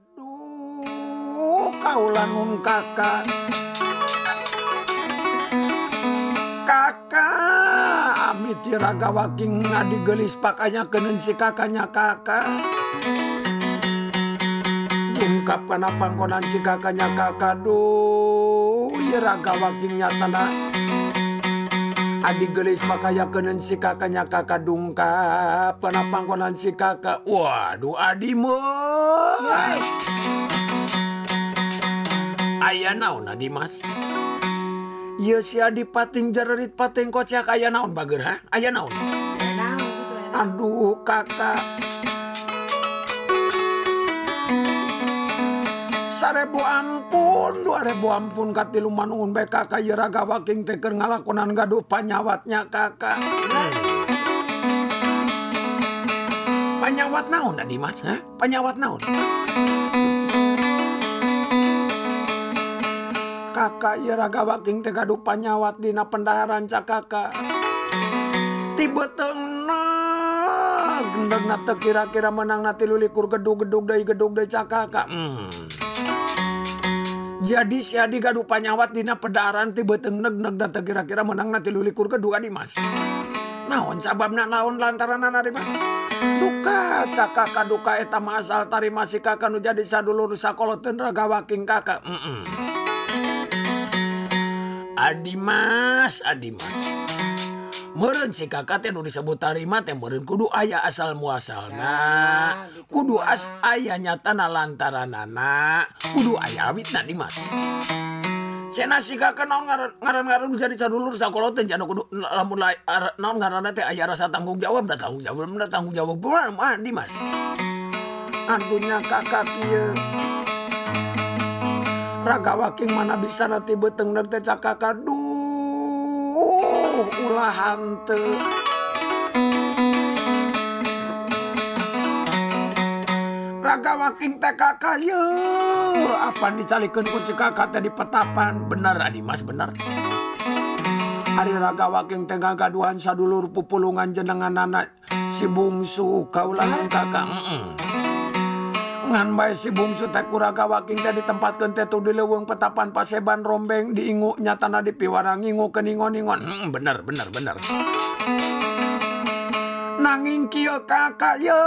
Aduh kaulangun kakak. Kakak amitiraga waking ngadi gelis pakainya kenen si kakaknya kakak. Ungkap panapangkonan si kakaknya kakak? Duh iraga wakingnya tanah Adi gelis pakaya kenen si kakaknya kakak dungkap Kena pangkonan si kakak Waduh adi mo yes. Ayah naon adi mas? Iya si adi pating jararit pating kocak. Ayah naon bager ha? Ayah naon? Aduh kakak Sarebu ampun, dua ribu ampun katilu manungun bae kakak ieu raga waking teker ngalakonan gaduh panyawatnya kakak. Panyawat naon adi mas? Ha? Panyawat naon? Kakak ieu raga waking teh gaduh panyawat dina pendaharan cak kakak. Tiba tengah gendeg nate kira-kira menang nati lulikur gedug-gedug dari gedug dari cak kakak. Hmm. jadi siadi gaduh panyawat dina pedaran ti neg neg data kira-kira menang nanti lulikur kedua dimas naon sababna naon lantaran anak di Mas duka kakak kaduka eta asal tari masih kakak nu jadi sadulur sakoloten raga waking kakak mm -mm. Adi Mas. meren si kakak teh nu disebut tarima teh meren kudu ayah asal muasalna kudu as ayah nyatana lantaranana. Kudu ayah awit na dimas Cena si kakak naon ngaran ngaran ngaran jadi cadulur sakoloten jana kudu lamun naon ngaran teh ayah rasa tanggung jawab da tanggung jawab da tanggung jawab bukan mah dimas antunya kakak kieu. Ragawaking mana bisa nanti beteng teh cakak duh atuh ulahan teu raga waking teh kakak ye apa dicalikeun ku si kakak teh di petapan? Bener adi mas bener. Ari raga waking teh gagaduhan sadulur pupulungan jenengan anak si bungsu kaulan kakak mm -mm. Ngan bae si bungsu teh kuraga waking teh ditempatkeun teh tuh di leuweung petapan paseban rombeng diingu nyatana di piwara ngingu keningon-ningon hmm, bener bener bener. Nanging kieu kakak ye.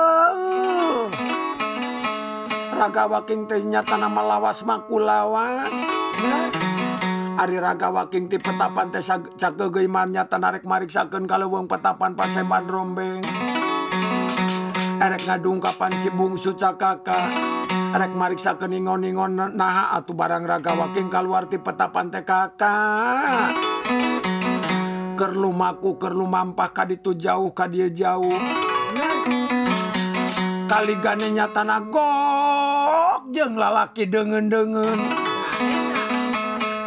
Raga waking teh nyatana malawas makulawas Ari raga waking ti petapan teh cagegeuman nyata narek mariksakeun ka leuweung petapan paseban rombeng erek ngadungkapan si bungsu cakaka. Erek mariksa keningon-ningon naha atuh barang raga waking keluar ti petapan teh kakak. Kerlumaku kerlumampah kaditu jauh kadia jauh. Kali gane tanah nagok jeng lalaki dengen-dengen.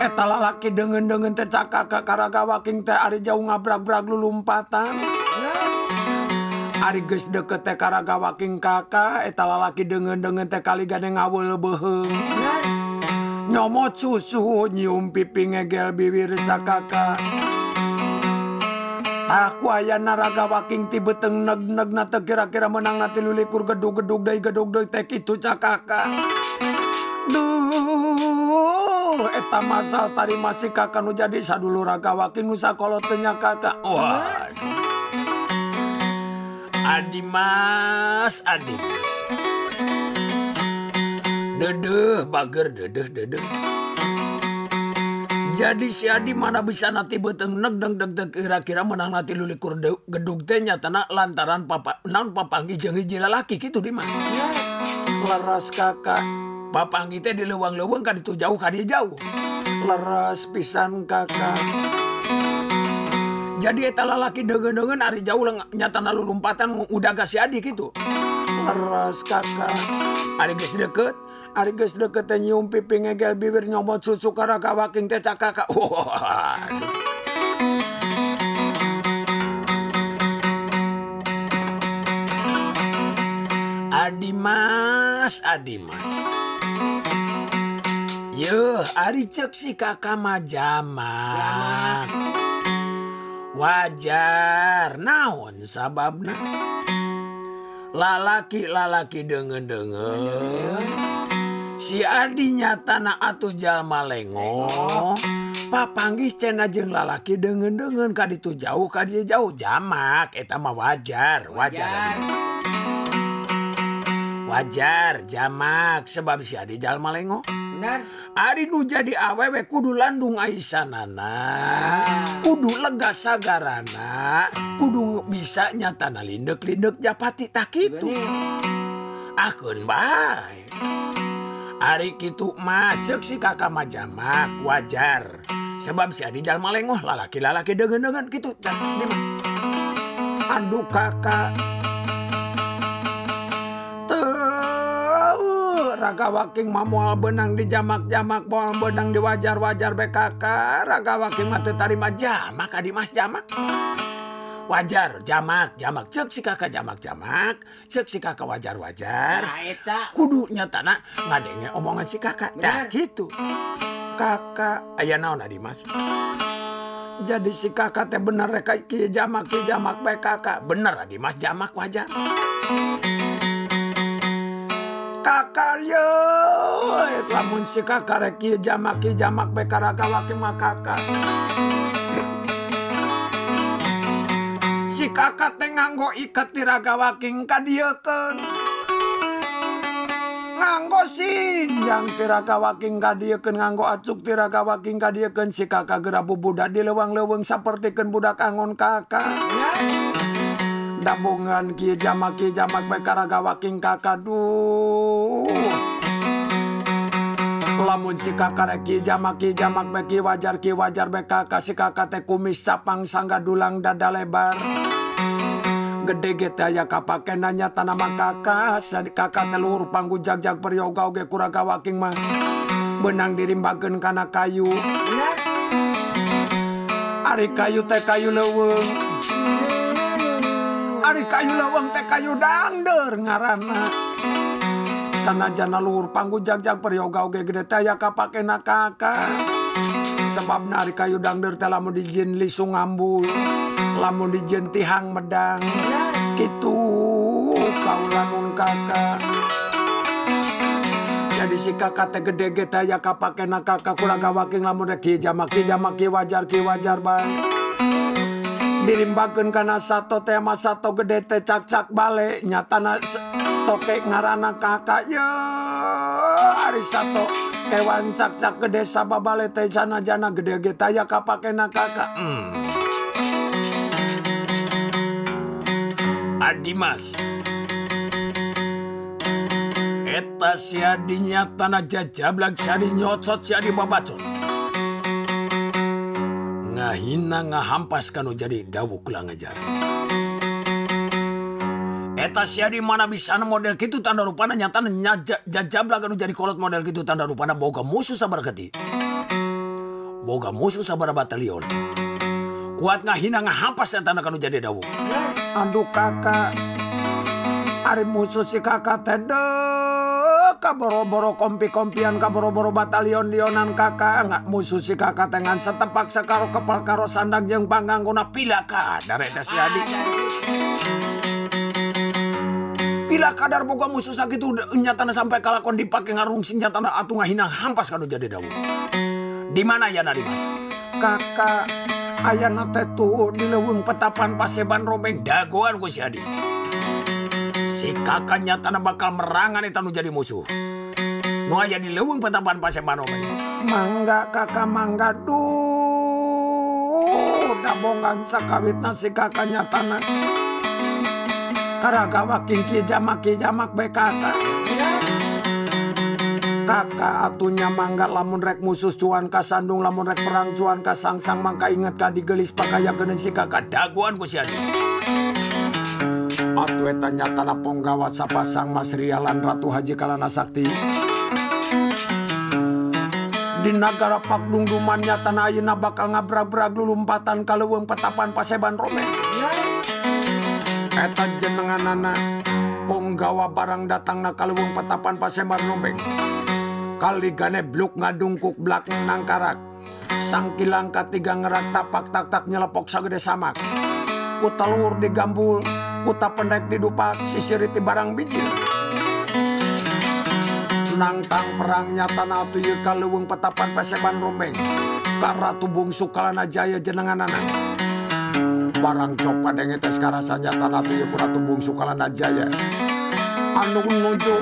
Eta lalaki dengen-dengen teh cakaka karaga waking teh ari jauh ngabrak-brak lulumpatan. Ari geus deket teh karaga waking kakak eta lalaki dengen-dengen teh kali gane ngawul beheung. Nyomot susu nyium pipi ngegel bibir cakaka Aku aya naraga waking ti beteng neg neg nate kira-kira menang nati lulikur gedug-gedug dari gedug dari tek itu cakaka Duh eta masal tari masih kakak nu jadi sadulu raga waking kalau tenya kakak Waduh Adi mas, adi mas. Dedeh, bager, dedeh, dedeh. Jadi si Adi mana bisa nanti beteng neg deng deg deg kira-kira menang nanti lulikur gedug teh nyatana lantaran papa naon papanggi jeung hiji lalaki gitu di mas. Leras kakak. Papanggi teh di leuwang-leuweung ka ditu jauh ka jauh. Leras pisan kakak. jadi lalaki degen-degen hari jauh nyata lalu lompatan udah kasih adik itu. Leres kakak. Hari geus deket. Hari geus deket teh nyium pipi ngegel bibir nyomot susu kara kawaking teh cakaka Adimas, Adimas. Yuh, ari cek si kakak mah jaman. wajar. Naon sababna? Lalaki lalaki degen degen si adinya tanah atuh jalma lengo papanggih cena jeng lalaki degen degen ka itu jauh ka dia jauh jamak. Eta mah wajar wajar, wajar. wajar jamak. Sebab si Adi Jalma lengo Ari nu jadi awewe kudu landung aisanana kudu lega sagarana kudu bisa nyatana lindek-lindek japati tak gitu akun baik Ari gitu macek si kakak majamak wajar sebab si adi jalma lengoh lalaki lalaki dengan dengan gitu aduh kakak raga waking mamual benang di jamak-jamak boal benang di wajar-wajar BKK. Raga waking mati tarima jamak adi mas jamak. Wajar jamak jamak. Cek si kakak jamak jamak cek si kakak wajar wajar nah, kudunya tanah ngadenge omongan si kakak. Tak gitu. Kakak ayah naon adi mas? Jadi si kakak teh bener reka ki jamak ki jamak baik kakak bener adi mas jamak wajar kakar yo eh, kamu si kakar ki jamak ki jamak be karagawa waki si kakak iya iya tenganggo ikat tiraga king kadiekeun nganggo sinjang kak dia kan? nganggo acuk tiraga wakin kadiyeken, si kakak gera bubudak dilewang-leweng sapertikeun budak angon kakak. dabungan Ki jamak ki jamak bae waking kakadu. Lamun si kakak ki jamak ki jamak bae ki wajar ki wajar bae kakak si kakak teh kumis capang sangga dulang dada lebar. Gede gete aya kapake nanya tanama kakak. Sadi kakak telur panggu jagjag peryoga oge kuraga waking mah benang dirimbakeun kana kayu. Ari kayu teh kayu leuweung. ari kayu lawang teh kayu dander ngaranna. Sanajana luhur panggu jagjag peryoga oge gede teh aya kapake nakaka sebab nari kayu dangder teh lamun dijin lisung ngambul lamun dijin tihang medang. Kitu kaulanun kakak jadi si kakak teh gede gede ya kapake nakaka kuraga waking lamun rek ki jamak ki jamak ki wajar ki wajar bae. dirimbaun karena satu tema satu gede teh cacak balik nyatana tokek ngarana kakak ya Ari satu kewan cacak gede sabah balik teh jana-jana gede gede ya kapakena kakak. Hmm. Adimas Eta siadinya tanah jajablak siadi nyocot siadi babacot. hina ngahampas kan jadi dawuklah ngajar. Eta si mana bisa model gitu tanda rupana nyata nyaja jajabla kan jadi kolot model gitu tanda rupana boga musuh sabar keti boga musuh sabar batalion. Kuat ngahina ngahampas yang tanda kan jadi dawu. aduh kakak. Ari musuh si kakak tedeng kaboro-boro kompi-kompian kaboro-boro batalion dionan kakak. Nggak musuh si kakak tengan. Setepak sekaro kepal karo sandang jeung pangganguna pila kadar eta si adi pila kadar boga musuh sakitu nyatana sampai kalakon dipake ngarung senjatana atu ngahina hampas kado jadi dawu di mana ya nadi mas? Kakak ayana teh tuh di leuweung petapan paseban rombeng dagoan ku si Adi. Si kakak nyatana bakal merangan nu jadi musuh. Nu aya di leuweung petapan paseban rombeng. Mangga kakak mangga duh dabongan sakawitna si kakak nyatana. Karaga waking ki jamak jamak bae kakak. kakak atunya mangga lamun rek musuh cuan ka sandung lamun rek perang cuan ka sangsang mangka inget ka digelis pakaya geuneun si kakak daguan ku si Adi. Atu eta nyatana ponggawa sapasang Mas Rialan Ratu Haji Kalana Sakti. Di negara Pakdungduman nyata ayeuna bakal ngabrag-brag lulumpatan kaleuweung petapan paseban Rome eta jenenganana ponggawa barang datang na kaleuweung petapan paseban Rome kali gane bluk ngadungkuk blak nangkarak sangkilang katiga ngerak tapak tak tak nyelepok sagede samak. Ku telur digambul. kuta pendek didupak sisiriti barang biji. Nangtang perangnya tanah tuyu kaluwung petapan peseban rombeng. Karatu bungsu kalana jaya jenengan anak barang coba dengan tes karasanya tanah tuyu kuratu bungsu kalana jaya. Anu nuju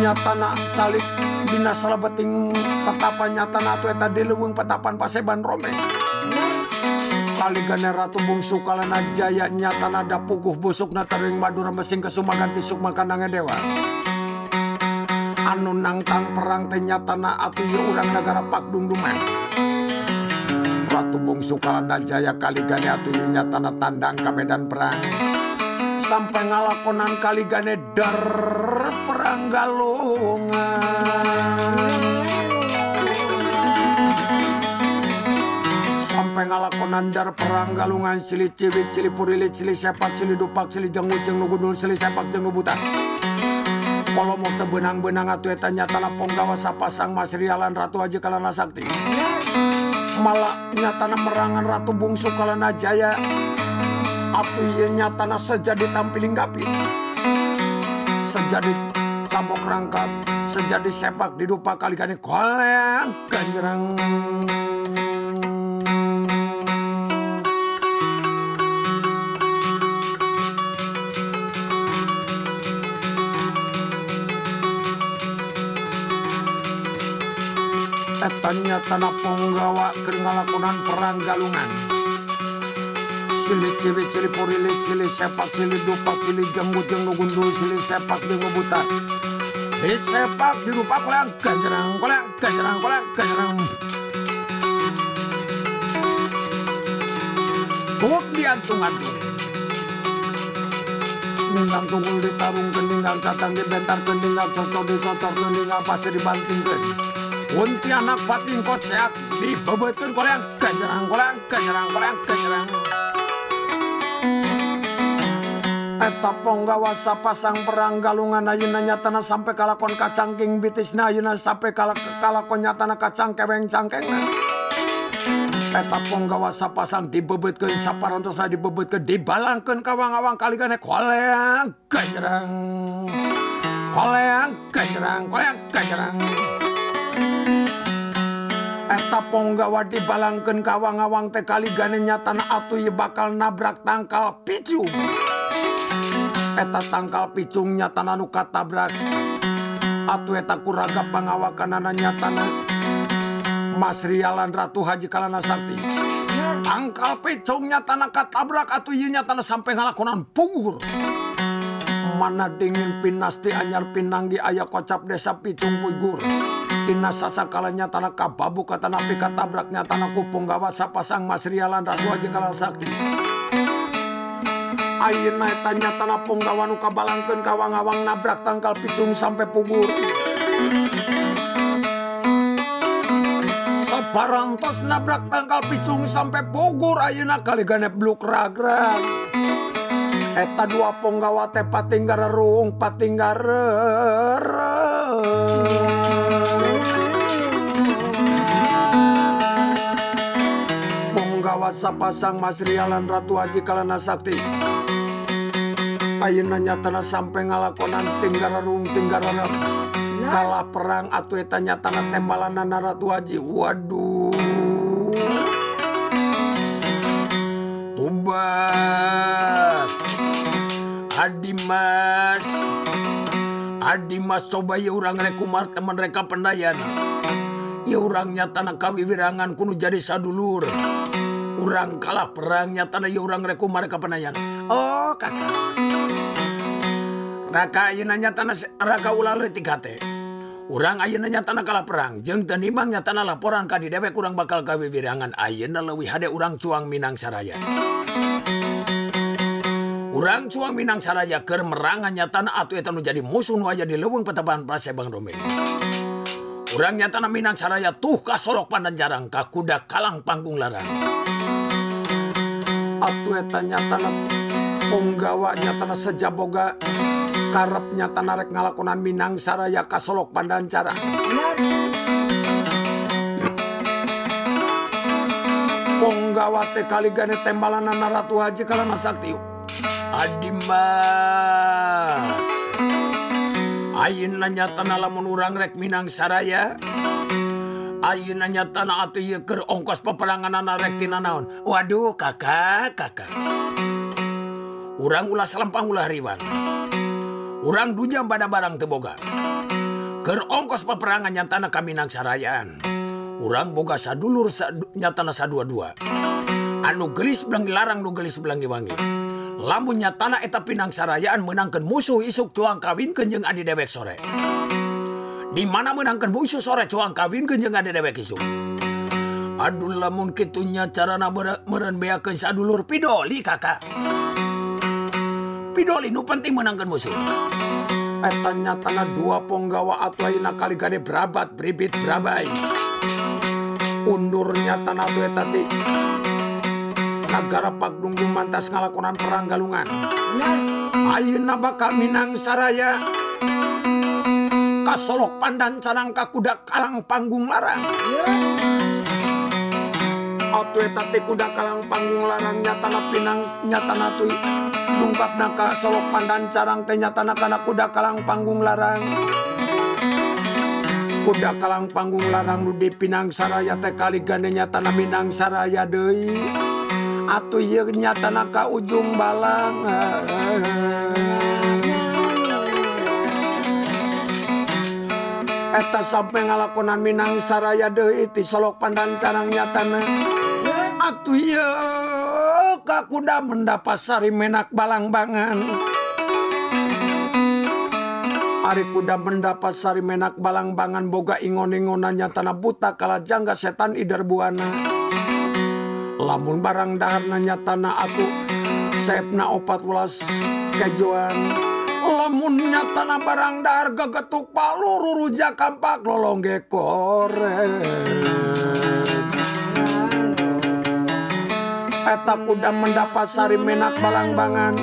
nyatana salik dina salebeting petapan nyatana tuh eta dilewung petapan paseban rombeng. kaligan Ratu Bungsu kalana Jaya nyata nada puguh busuk na tering Madura mesin kesuma ganti sukma kanange dewa. Anu nangtang perang tenyata na atiyo urang negara pak dungduman. Ratu Bungsu kalana Jaya kaligan atu nyata na tandang ke medan perang. Sampai ngalakonan kaligane dar perang galungan. Sampai ngalakonan dar perang galungan cili ciwi cili purili cili sepak cili dupak cili jeng ujeng nugundul cili sepak jeng nubutan kalau mau tebenang-benang atu eta nyatana ponggawa sapasang Mas Rialan Ratu Haji Kalana Sakti malah nyatana merangan Ratu Bungsu Kalana Jaya atu iya nyatana sejadi tampiling gapi sejadi sabok rangkap sejadi sepak didupa kali kali koleng ganjerang Etanya tanah penggawa ngalakonan perang galungan. Sili cili cili purili cili sepak cili dupak cili jenggu jenggu gundul cili sepak jenggu buta. Di sepak di dupak koleang ganjerang koleang ganjerang koleang ganjerang Buk diantung-antung Ninggang tunggul ditarung keninggang catang dibentar keninggang cocok dicocok keninggang pasir dibantingkan Pontianak Pating Kocak dibebetin koleang kanyerang koleang kanyerang koleang kanyerang Eta ponggawa pasang perang galungan ayuna nyatana sampai kalakon kacang king bitisna ayuna sampai kalak kalakon nyatana kacang keweng cangkengna Eta ponggawa pasang dibebetkeun saparantosna dibebetkeun dibalangkeun kawang-awang kaligane koleang kanyerang koleang kanyerang koleang kanyerang. Eta ponggawa balangken kawang-awang teh kali ganenya tanah atuh ye bakal nabrak tangkal picung eta tangkal picungnya tanah nuka tabrak atuh eta kuraga pangawakanannya tanah Mas Rialan Ratu Haji Kalana Sakti. Tangkal picungnya tanah katabrak atuh ieu tanah sampai ngalakonan pugur. Mana dingin pinasti anyar pinang di ayah kocap desa picung pugur. Pinas sasakalanya tanah kababu katana pika tabraknya tanah kupung gawasa pasang Mas Rialan Ratu Haji Kalasakti. Ayeuna tanya tanah punggawa nu kabalangkeun kawang-awang nabrak tangkal picung sampai pugur. Sabarang tos nabrak tangkal picung sampai pugur ayeuna kali ganep bluk ragrag. Eta dua punggawa teh patinggarerung patinggarer. Nuansa sapasang Mas Rialan Ratu Haji Kalana Sakti. Ayeunanya tanah sampai ngalakonan tinggararung tinggararap kalah perang atuh eta nyatana tembalanan Ratu Haji. Waduh. Tubat. Adimas Adimas coba ya orang rekumar teman mereka pendayana. Ya orangnya tanah kami wirangan kuno jadi sadulur. urang kalah perangnya tanda urang reku mereka penayan Oh kakak Raka ayeuna tanah raka ulah tiga teh Urang ayeuna tanah kalah perang jeung teu nimang nyatana laporan ka di dewek urang bakal gawe wirangan ayeuna leuwih hade urang cuang Minang Saraya. Urang cuang Minang Saraya keur merangan nyatana atuh eta nu jadi musuh nu aya di leuweung petaban Prasebang Rombeng. Urang nyatana Minang Saraya tuh ka Solok Pandan Jarang ka Kuda Kalang Panggung Larang. atuetanya tanah penggawanya tanah sejaboga karepnya tanarek ngalakonan Minangsaraya Kasolok Pandancara. Penggawa teh kali gane tembalan anak Ratu Haji Kalana Sakti Adimas Ayeuna nyatana lamun urang rek Minangsaraya Aunanya tanah keur ongkos peperanganan narektina naon. Waduh kakak kakak. Urang ulah selempang ulah riwan urang dujam pada barang teboga Ker ongkos peperangan nyatana kami nangsarayan urang boga sadulur sa, nyatana sadua-dua. Anu gelis belang larang nu gelis belangi wangi. Lamun nyatana eta pinangsarayaan menangkan musuh isuk tuang kawin kenjeng adi dewek sore. di mana menangkan musuh sore cuang kawin ke jeng ada dewek isu. Aduh lamun kitunya carana meren beakeun sadulur pidoli kakak. Pidoli nu penting menangkan musuh. Eh, Etanya tanah dua ponggawa atwaina kali gade berabat beribit berabai. Undurnya tanah tuh tadi. Negara pak dunggu mantas ngalakonan perang galungan. Ayeuna bakal Minang Saraya. Kasolok pandan canang kakuda kalang panggung larang. Atu eta teh kuda kalang panggung larang nyatana pinang nyatana tui Dungkap naka solok pandan carang teh nyatana kana kuda kalang panggung larang. Kuda kalang panggung larang nu di Pinang Saraya teh kali gandenya nyatana Minang Saraya deui. Atuh ieu nyatana ka ujung balang eh, eh, eh. eta sampai ngalakonan Minang Saraya deui iti Solok Pandan Carang nyatana. Atuh ieu ka kuda mendapat sari menak balangbangan. Ari kuda mendapat sari menak balangbangan boga ingon-ingonannya tanah buta kala jangga setan ider buana. Lamun barang daharnanya tanah aku sepna opat ulas kejuan lamunnya tanah barang dahar gegetuk palu ruruja kampak lolong gekore Eta kuda mendapat sari menak balang-bangan.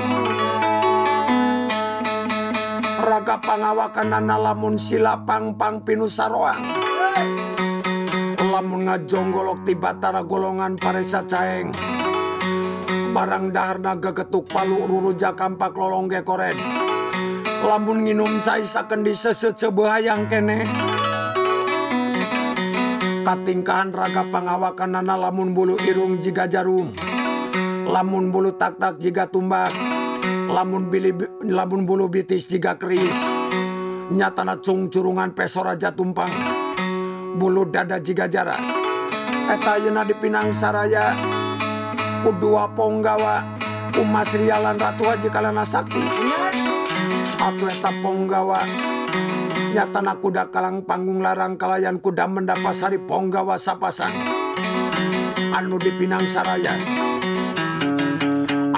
Raga pangawakan nana lamun sila pang pang pinu saroang lamun ngajongolok ti batara golongan paresa caeng. Barang dahar naga getuk palu ruruja kampak lolong koren lamun nginum cai saken di seset sebehayang kene. Katingkahan raga pangawakan nana lamun bulu irung jiga jarum. Lamun bulu tak tak jiga tumbak. Lamun bili lamun bulu bitis jiga keris. Nyatana cung curungan pesor aja tumpang bulu dada jika jarak eta yena di Pinang Saraya udua ponggawa. Umas rialan ratu haji kalana sakti Atweta Ponggawa nyatana kuda kalang panggung larang kalayan kuda mendapasari Ponggawa sapasan. Anu di Pinang Saraya.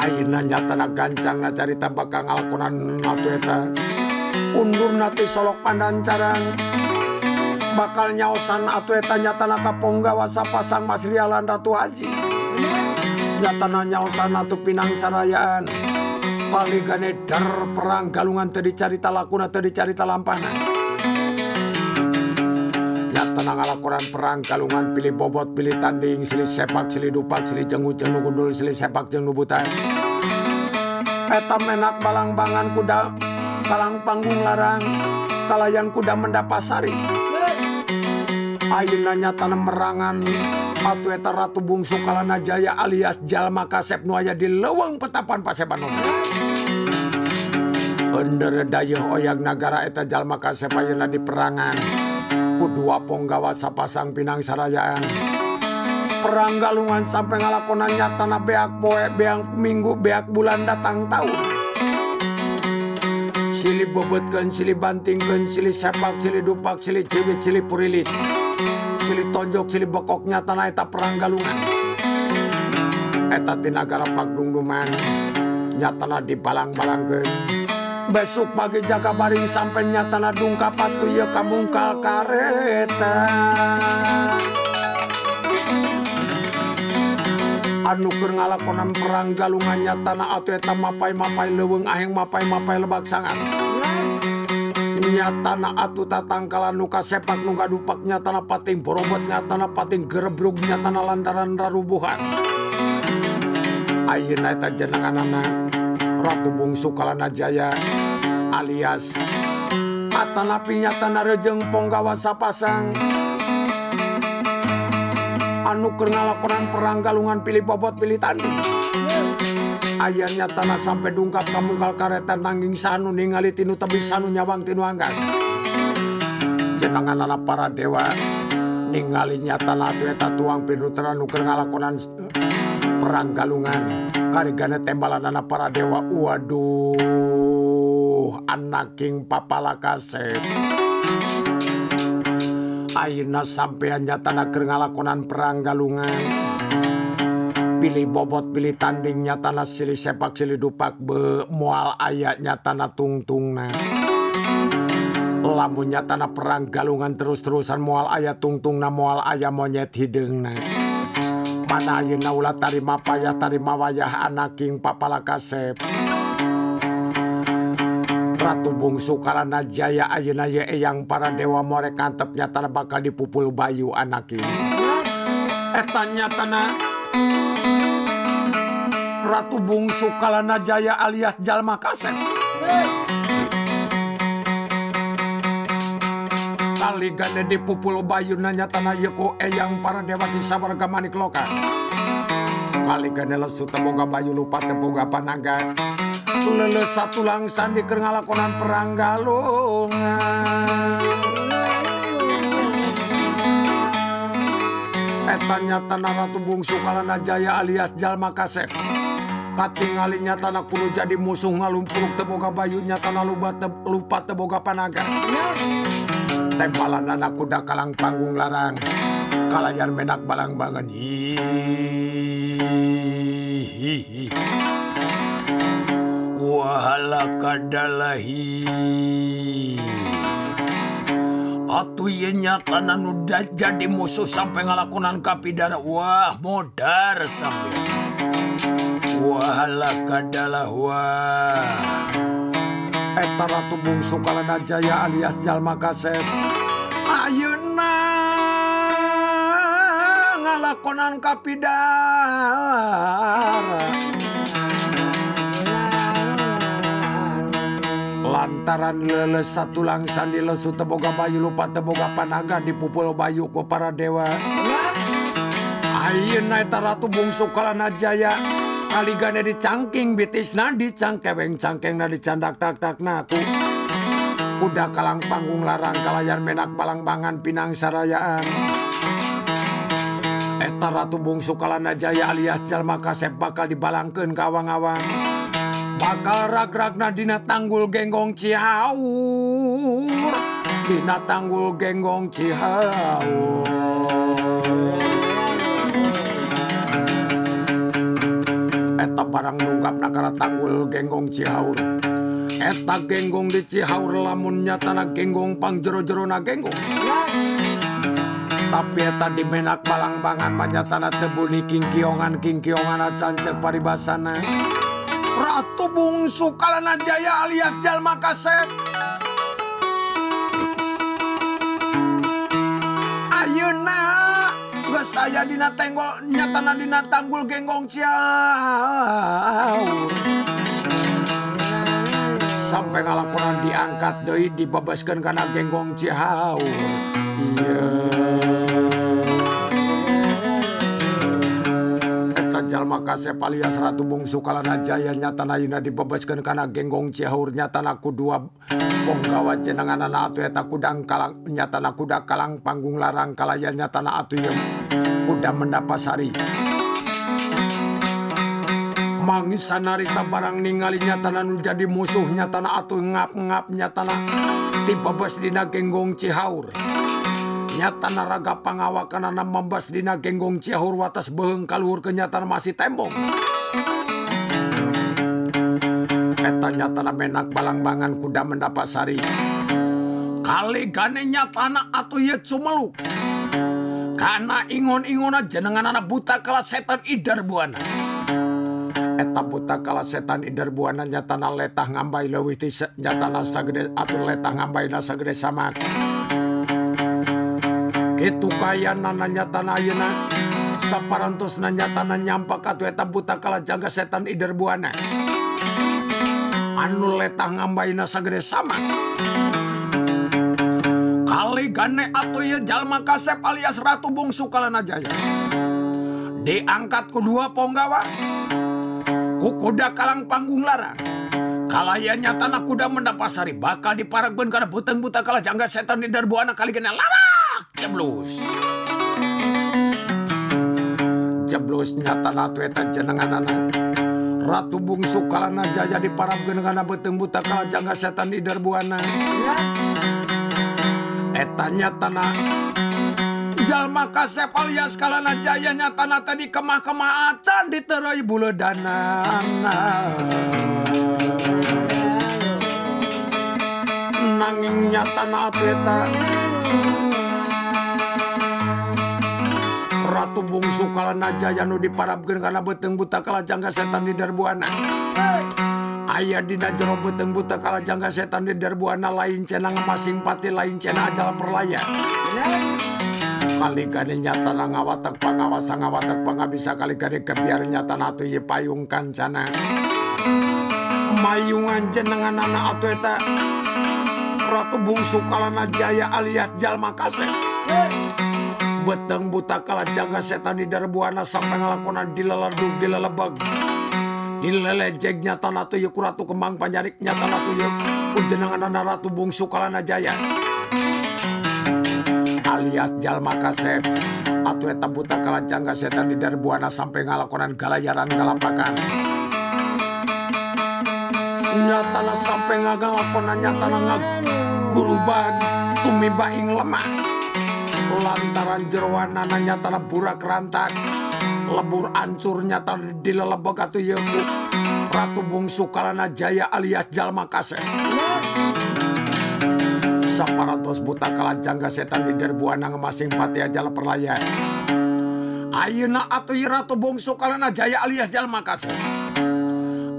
Aina nyatana gancang carita bakang Alquran Atweta undur nati solok pandancarang bakal nyaosan Atweta nyatana kaponggawa sapasang Mas Rialan Ratu Haji. Nyatana nyaosan atau Pinang Sarayaan. Paligane dar perang galungan tadi carita lakuna tadi carita lampana nyatana ngalakoran perang galungan pilih bobot pilih tanding silih sepak silih dupak silih jenggu jenggu gundul silih sepak jenggu butai. Eta menak balang bangan kuda kalang panggung larang kalayan kuda mendapasari. Ayeuna tanam merangan Atu eta Ratu Bungsu Kalana Jaya alias Jalma Kasep nu aya di leuweung petapan Paseban bener dayuh Oyang negara eta Jalma Kasepayuna di perangan. Kedua ponggawa sapasang Pinang Sarayaan perang galungan sampai ngalakonan nyatana beak poe beang minggu beak bulan datang tahun. Sili bobotkan sili bantingkan sili sepak sili dupak sili ciwit sili purilit. Sili tonjok silih bekoknya tanah eta perang galungan. Eta tinagara pak dungduman. Nyatana dibalang-balang ke besok pagi jaga baring sampai nyatana dungka patu ya kamungkal kareta anuker ngalakonan perang galungannya tanah atau eta mapai mapai leweng aheng mapai mapai lebak sangat. Nya tanah atu tatangkala nuka sepak nuka dupak nya tanah pating borobot nya tanah pating gerebrug nya tanah lantaran rarubuhan. Ayeuna eta jenengan anak. Ratu Bungsu Kalanajaya alias Atanapinya Tanah Rejeng Ponggawa Sapasang Anu Kerna laporan perang galungan pilih bobot pilih tanding. Ayahnya tanah sampai dungkap kamungkal karetan nanging sanu ningali tinu tebi sanu nyawang tinu angkat Jenangan anak para dewa ningali nyata na eta tuang pinutra nuker ngalakonan perang galungan. Karigana tembalan anak para dewa. Waduh anak king papala kaset Aina sampeyan nyatana keur ngalakonan perang galungan. Pilih bobot pilih tandingnya tanah silih sepak silih dupak be mual ayatnya tanah tungtungna. Lamunnya tanah perang galungan terus-terusan mual ayat tungtungna mual ayah monyet hidungna mana ayeuna ulah tarima payah tarima wayah anaking papala kasep Ratu bungsu kalana jaya ayeuna ye eyang para dewa more kantep nyata bakal dipupul bayu anaking Eta nyatana Ratu bungsu kalana jaya alias Jalma Kasep Kali gane dipupul bayu nanya tanah yeko eyang para dewa di sawarga manik loka. Kali gane lesu teboga bayu lupa teboga panaga. lele satu langsan di ngalakonan perang galungan etanya tanah ratu bungsu kalana jaya alias jalma kasep katingalinya tanah kuno jadi musuh ngalumpuruk teboga bayunya tanah lupa, lupa teboga panaga tempalan anak kuda kalang panggung larang. Kalayan menak balang bangan. Hi wahala kadalahi Atuh ye nyata nanu jadi musuh sampai ngalakonan kapidara wah modar sampai. Wahala kadalah wah. Eta Ratu Bungsu Kalana Jaya alias Jalma Kaset. Ayeuna ngalakonan kapidar lantaran leles satu langsan di lesu teboga bayu lupa teboga panaga dipupul bayu ku para dewa. Ayeuna eta Ratu Bungsu Kalanajaya kaligana dicangking bitis na dicang keweng cangkeng na dicandak tak tak na aku kuda kalang panggung larang kalayan menak palangbangan pinang sarayaan. Eta Ratu Bungsu Kalana Jaya alias Jalma Kasep bakal dibalangkan kawang-awang bakal rak-rakna dina tanggul genggong cihaur. Dina tanggul genggong cihaur. eta barang nunggap nagara tanggul genggong Cihaur. Eta genggong di Cihaur lamunnya tanah genggong pang jero-jero na genggong. Tapi eta di menak balang bangan banyak tanah tebuni kingkiongan kingkiongan cancek paribasana. Ratu Bungsu kalana jaya alias Jalma Kaset. aya dina tenggol nyatana dina tanggul genggong ciao sampai ngalakonan diangkat deui dibebaskeun kana genggong ciao iya yeah. Jalma kasep alias Ratu Bungsu kalana jaya nyata nayuna dibebaskan kana genggong cihaur nyata naku dua bonggawa jenengan anak atu eta kudang kalang nyata kuda kalang panggung larang kalaya nyata atu yang kuda mendapasari. Mangisan narita barang ningali nyata nu jadi musuh nyata atu ngap-ngap nyata dibebas dina genggong cihaur nyata naraga pangawakan anak membas dina genggong ciahur watas beheng kaluhur kenyataan masih tembong. Eta nyata menak balang-bangan kuda mendapat sari. Kali gane nyata anak atau ye cumeluk. Karena ingon-ingona jenengan anak buta kala setan idar buana. Eta buta kala setan idar buana nyata letah ngambai lewih nyata sagede atau letah ngambai sagede sama itu kaya nananya tanah ayeuna saparantos nanya tanah nyampak atau eta buta kala jaga setan ider buana. Anu letah ngambaina sagede sama. Kali gane atau ya jalma kasep alias Ratu Bungsu Kalanajaya diangkat kedua ponggawa. Ku kuda kalang panggung larang kalayanya tanah kuda mendapasari bakal diparagben karena buteng buta kalah jangga setan di darbuana kali gana larak jeblos jeblos nyata ratu eta jenengan anak. Ratu bungsu kalana jaya di parab genengana beteng buta kala jangan setan di derbuana. Eta nyatana Jalma kasep alias kalana jaya nyatana tadi kemah-kemah acan diterai bule dana Nanging nyatana atweta Ratu Bungsu Kalanajaya nu diparabkeun karena beteng buta kalajangga setan di Darbuana. Ayah dina jero beteng buta kalajangga setan di Darbuana lain cenang masing pati lain cena ajal perlaya. Kali gade nyata na ngawatak pangawasa ngawatak pangabisa kali gade kebiar nyata na ye payung kancana mayungan jenengan anak atuh eta. Ratu Bungsu Kalanajaya alias Jalma Kasep beteng buta kalah jaga setan di darbuana sampai ngalakonan di leleduk di lelebeg. Di lelejeg nyata natu yuk ratu kembang panjarik nyata natu yuk kujenangan anak ratu bungsu kalana jaya alias jalma kasep atu eta buta kalah jaga setan di darbuana sampai ngalakonan galayaran galapakan nyatana sampai ngagalakonan nyatana ngag guruban tumiba ing lemah. Lantaran jeroan nana nyatana burak rantan lebur ancur nyatana dilelebek atu yemu Ratu Bungsu Kalana Jaya alias Jalma Kasep saparantos buta kalajangga setan di derbuana ngemasing pati aja perlaya. Ayeuna atuh ratu bongso kalana jaya alias jalma kasih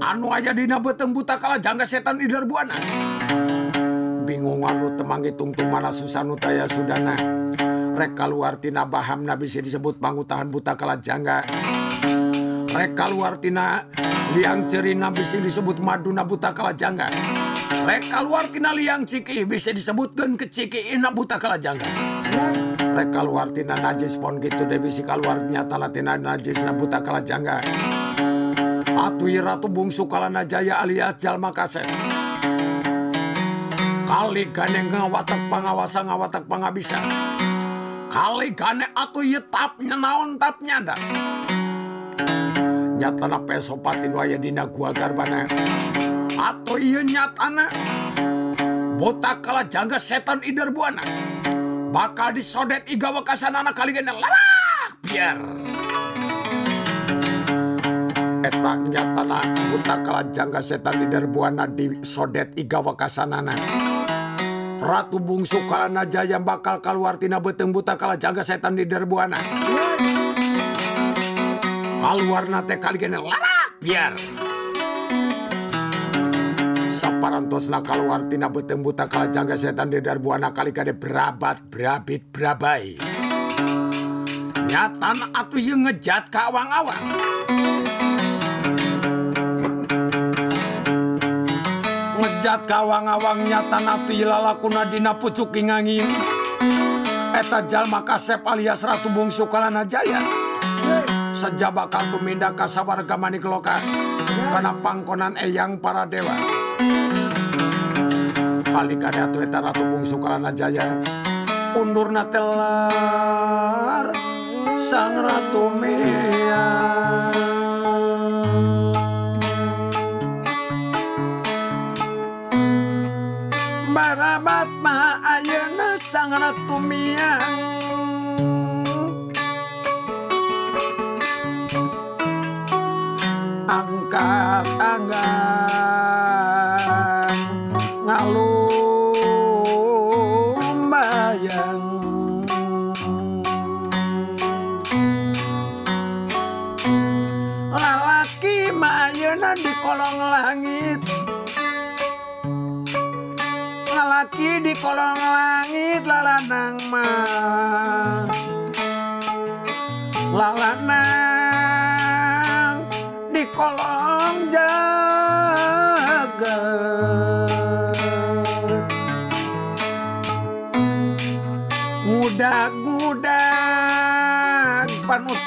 anu aja dina beteng buta kalajangga setan di derbuana bingung anu temang hitung mana susah nutaya sudana rek baham bahamna bisa disebut pangutahan buta kala jangga rek kaluartina liang cerina bisa disebut maduna buta kala jangga rek kaluartina liang ciki bisa disebut gen keciki ina buta kala jangga rek kaluartina najis pon gitu deh bisa kaluarnya talatina najis na buta kala jangga Atui Ratu Bungsu Kalanajaya alias Jalma Kaset. Kali gandeng ngawatak pengawasan ngawatak pengabisan. kali kane atuh ieu tapnya naon tapnya da nyatana pesopatin waya dina gua garbana. Atuh iya nyatana. Botak kala jangga setan idar buana. Bakal disodet iga wakasanana kali gana larak biar. Eta nyatana botak kala jangga setan idar buana disodet iga wakasanana Ratu bungsu kalana jaya bakal keluar tina beteng buta kala jangga setan di derbuana. Keluar nate kali gini larak biar. Parantos na keluar tina beteng buta kala jangga setan di darbuana kali kade berabat berabit berabai. Nyatan atu yang ngejat ka awang-awang hijat kawang-awangnya dina pucuk pucuking Eta jalma kasep alias Ratu Bungsu kalana jaya saja bakal minda kasawarga manik loka. Karena pangkonan eyang para dewa. Kali kada eta Ratu Bungsu kalana jaya undur natelar sang ratu mir Bangga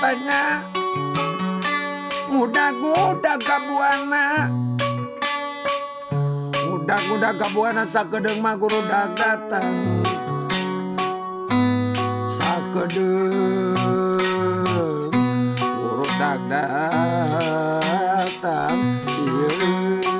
katanya muda-guda Kabuana muda-guda Kabuana sakedeng maguru dagatan. Sakedeng guru dagatan iya.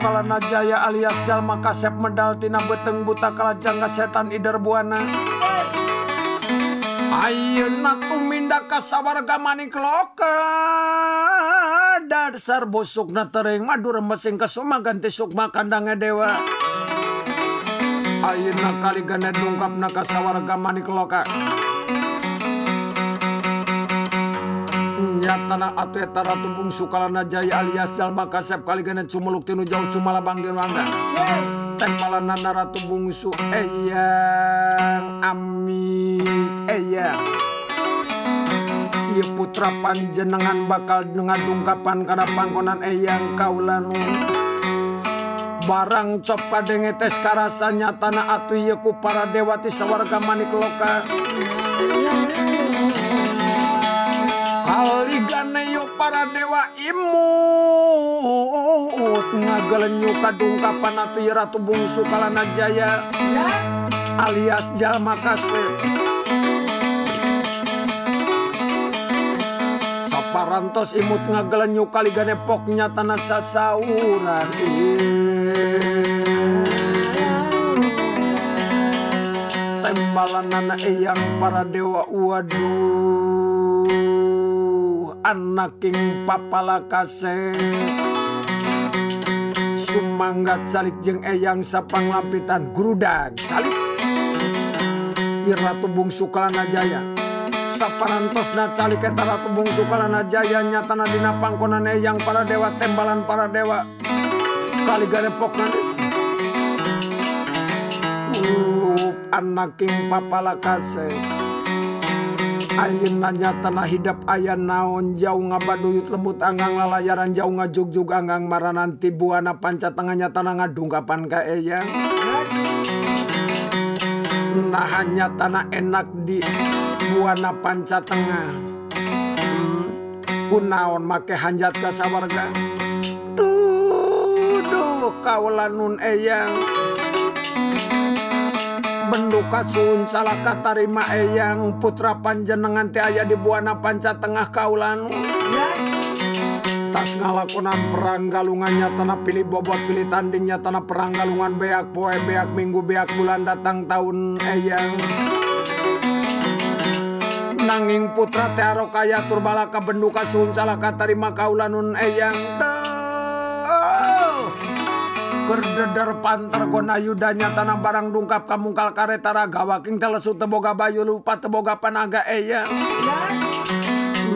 kalana Jaya alias Jalma kasep medal tina beteng buta kalajangga setan Ider Buana. Ayeuna ka sawarga manik loka. Dasar bosukna tereng madur mesin kesuma ganti sukma kandangnya dewa. Ayeuna kali gane dungkapna kasawarga manik loka. tanah atweta ratu bungsu kalana jaya alias jalma kasep kali gana cumuluk tinu jauh cumala banggil langgan teng malana ratu bungsu eyang eh amit eyang Iya. Putra panjenengan bakal ngadungkapan kana pangkonan eyang eh kaulanu barang cop kadenge tes karasanya tanah atu ieu ku para dewati sawarga manik loka. Kali para dewa imut. Ngagelenyu kadungkapan atu iya ratu bungsu kalana jaya Ya. alias jalma kasih Saparantos imut ngagelenyu kali gane poknya tanah sasauran. Tembalan nana eyang para dewa waduh anaking papala kase Sumangga calik jeung eyang sapang lampitan. Grudag calik Iratu bungsu kalana Jaya. Saparantosna calik eta Ratu bungsu kalana Jaya nyatana dina pangkonan eyang para dewa tembalan para dewa. Kali garepokna Ulup anaking papala kase Ayeunanya tanah hidap aya naon jauh ngabaduyut lembut anggang lalayaran jauh ngajugjug anggang maranan tibuana panca tengahnya tanah ngadungkapan ka eyang nahannya tanah enak di buana panca tengah. Hmm, kunaon make hanjat ka sawarga? Tuduh kaula nun eyang benduka Sun salahkah tarima Eyang putra panjenengan ti aya di Buana Panca Tengah Kaulan. Tas ngalakonan perang galungannya tanah pilih bobot pilih tandingnya tanah perang galungan beak poe beak minggu beak bulan datang tahun Eyang. Nanging putra Tearo kaya turbalaka benduka Sun salahkah tarima Kaulanun Eyang. dah berdeder panter gonayudanya tanah barang dungkap kamungkal karetaraga waking telesu teboga Bayu lupa teboga panaga eh, eya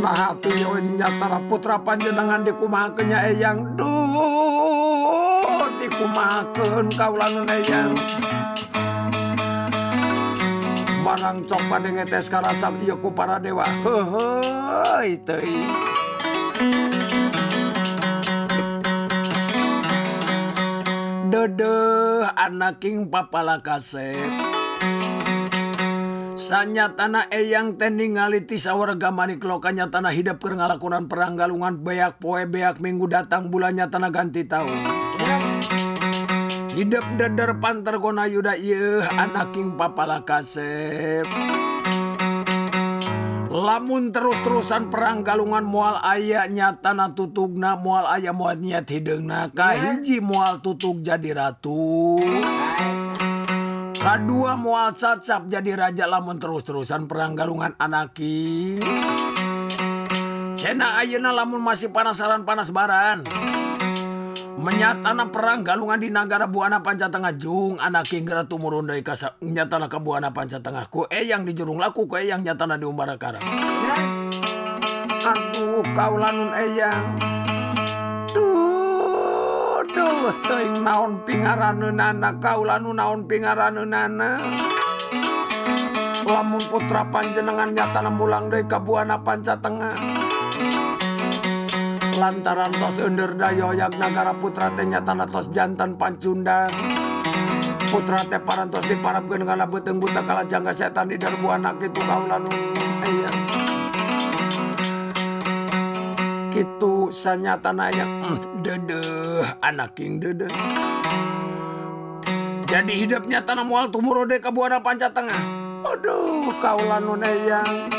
maha tuyonyatara putra panjenengan dikumahakenya eyang eh, duh dikumahakun kaulanun eyang eh, barang coba dengetes karasam iya ku para dewa. Hehei teuing dedeh anaking papalakase Sanya tanah eyang teningaliti sawarga manik lokanya tanah hidup ke ngalakunan perang galungan beak poe beak minggu datang bulannya tanah ganti tahun. Hidup deder pantergona yuda ieu anaking papala kasep. lamun terus-terusan perang galungan mual aya nyatana tutugna mual ayah muatnya tidengna kahiji mual tutug jadi ratu. Kedua mual cacap jadi raja lamun terus-terusan perang galungan anakin cena ayeuna lamun masih panasaran panas baran. menyatana perang galungan di negara Buana Panca Tengah Jung anak Kinggera tumurun dari kasa nyatana ke Buana Panca Tengah. Ku eh yang dijurung laku ku eh yang nyatana di umbara kara aku kau lanun eyang. Duduh teing naon pingaraneun anak kau lanun naon pingaraneun anak lamun putra panjenengan nyatana mulang dari ke Buana Panca Tengah. Lantaran tos under dayoyak nagara putra teh nyatana tos jantan pancundang. Putra teh parantos diparapkeun kana beuteung buta kala jangga setan di darbu anak itu kaulanun eyang Kitu sanyatana aya mm, dedeh anaking dedeh Jadi hidupnya tanah mual tumurode ka buana panca tengah. Aduh kaulanun eyang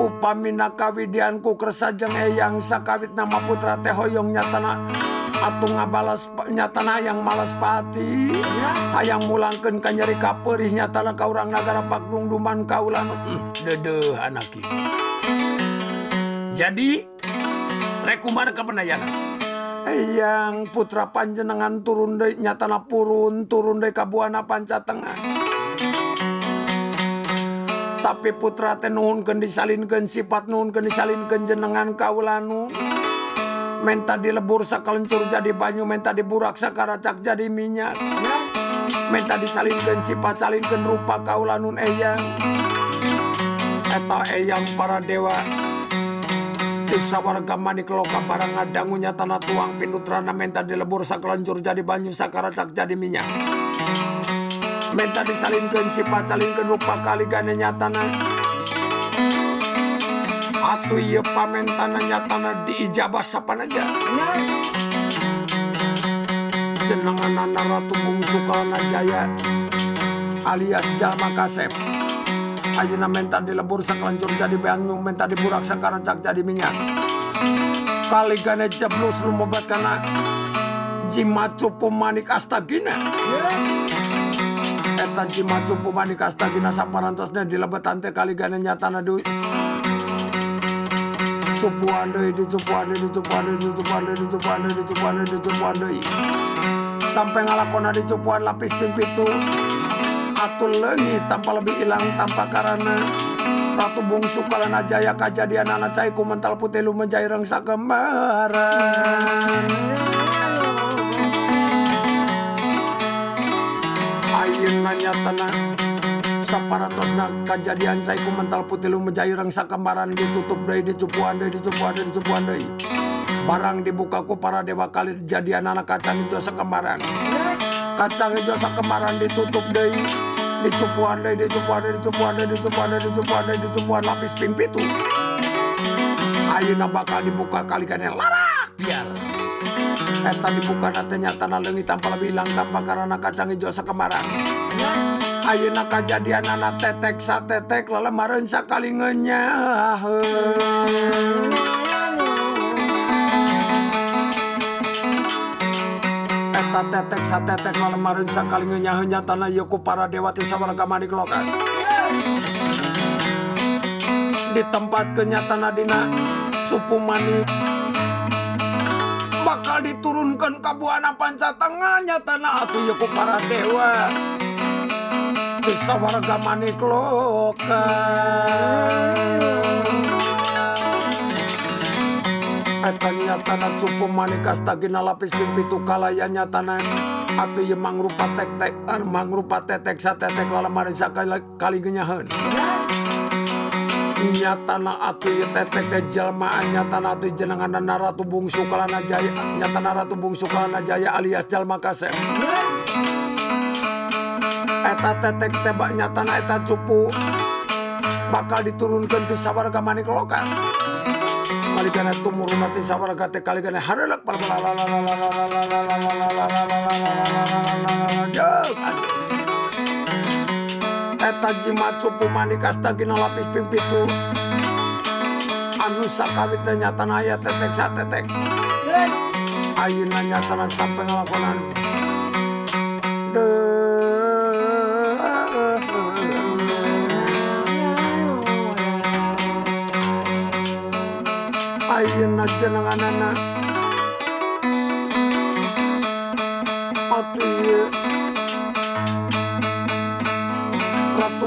Upamina kawidianku kersajeng eyang sakawit nama putra teh hoyong nyatana. Atuh ngabalas nyatana yang malas pati. Hayang mulangkeun ka nyeri kaperih nyatana ka urang nagara pagdungduman kaulan dedeuh anaki jadi rek kumar ka penayana yang putra panjenengan turun deui nyatana purun turun deui ka buana panca tengah. tapi putra tenun nuhunkeun disalinkeun sifat nuhunkeun disalinkeun jenengan kaulanu menta dilebur sakalencur jadi banyu menta diburak sakaracak jadi minyak menta disalinkeun sifat salinkeun rupa kaulanun eyang eta eyang para dewa. Warga manik loka barang ngadangunya tanah tuang pinutrana menta dilebur sakalencur jadi banyu sakaracak jadi minyak. Menta disalinkan sifat salinkan rupa kali gane nyatana. Atuh iya pamentana nyatana diijabah sapan aja jenengan anak ratu bungsu kalana jaya alias jalma kasep Ayeuna menta dilebur sakelancur jadi banyu menta diburak sakaracak jadi minyak. Kali gane jeblus lumobat kana jimacu pemanik astagina etan cimacu pumani kasta ginasa parantosnya di lebetan teh kali ganenya tanah duit. Cupuan doi, di cupuan doi, di cupuan doi, di cupuan doi, di cupuan doi, di cupuan doi, di cupuan doi. Sampai ngalakona di cupuan lapis pimpitu. Atul lengi tanpa lebih hilang tanpa karena Ratu bungsu kalana jaya kajadian anak cai mental putih lu menjaireng sagembaran yun nanyatana sa paratos na kajadian sa ikumental putilu menjayurang sa kambaran ditutup day dicupuan day dicupuan day dicupuan day barang dibuka ku para dewa kali jadian anak kacang hijau sa kambaran kacang hijau sa kambaran ditutup day dicupuan day dicupuan day dicupuan day dicupuan day dicupuan day dicupuan lapis pimpitu. Ayuna bakal dibuka kali kan yang larak biar Eta dibuka nantinya tanah leungit tanpa bilang tanpa karena kacang hijau sekemarang. Ayeuna kajadian anak tetek satetek lelemareun sakali ngenyaheun. tetek satetek lelemareun sakali ngeunyaheun nyatana yeuh ku para dewati sawarga manik lokan di tempat kenyatan adina supu manik bakal diturunkan kabuana pancatengahnya tanah aku yuku para dewa. Bisa warga manik loka Etanya tanah cupu manik astagina lapis pipi tukalayanya tanah. Atu ye mangrupa tek tek er, mangrupa tetek sa tetek lalamari sakali kalingenyahan nyatana atu ye tetek teh jalma nyatana atu jenengan ratu bungsu kalana jaya nyatana ratu bungsu kalana jaya alias jalma kasep eta tetek tebak nyatana eta cupu bakal diturunkan ti sawarga manik loka kaligana tumurun ti sawarga teh kaligana harelek eta etajima cupu manik astagina lapis pimpitu anu sakawitnya nyatana aya tetek satetek. Ayeuna nyatana sampai ngalakonan Duh. ayeuna jenenganana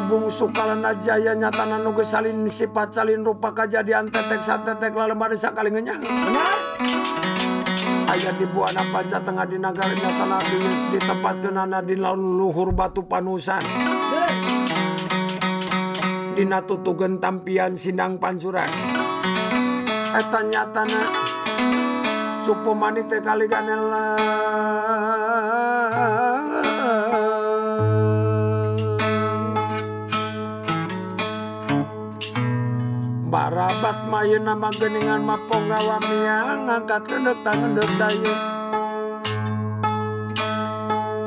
Bungsukalana Jaya nyatana geus salin sifat salin rupa kejadian tetek satetek lalembar sakalingenya ayah di buana panca tengah di nagara nyatana di, di tempat kenana di laun luhur batu panusan. Dina tutugen tampian sindang pancuran. Eta nyatana Cupu manite kali ganela Barabat main nama geningan maponggawa miang ngangkat redek tangan dek dayu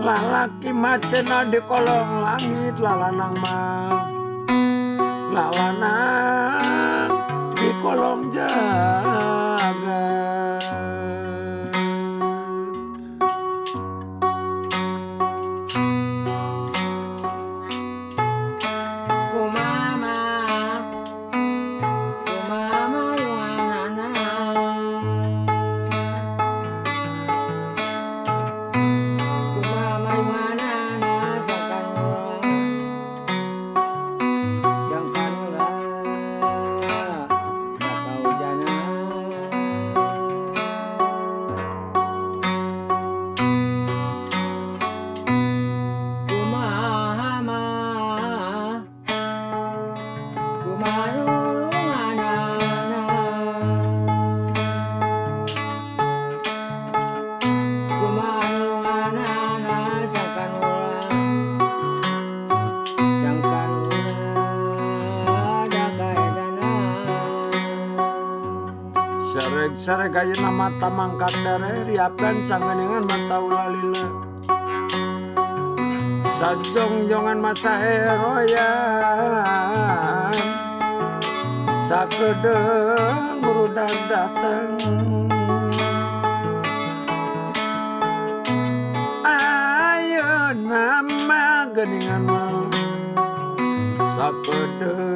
Lalaki macena di kolong langit lalanang mah Lalanang di kolong jalan Saregaya mata mangkat tere riapan sangeningan mata ulalila Sajong-jongan masa heroyan Sakedeng urudak dateng. Ayo nama geningan Sakedeng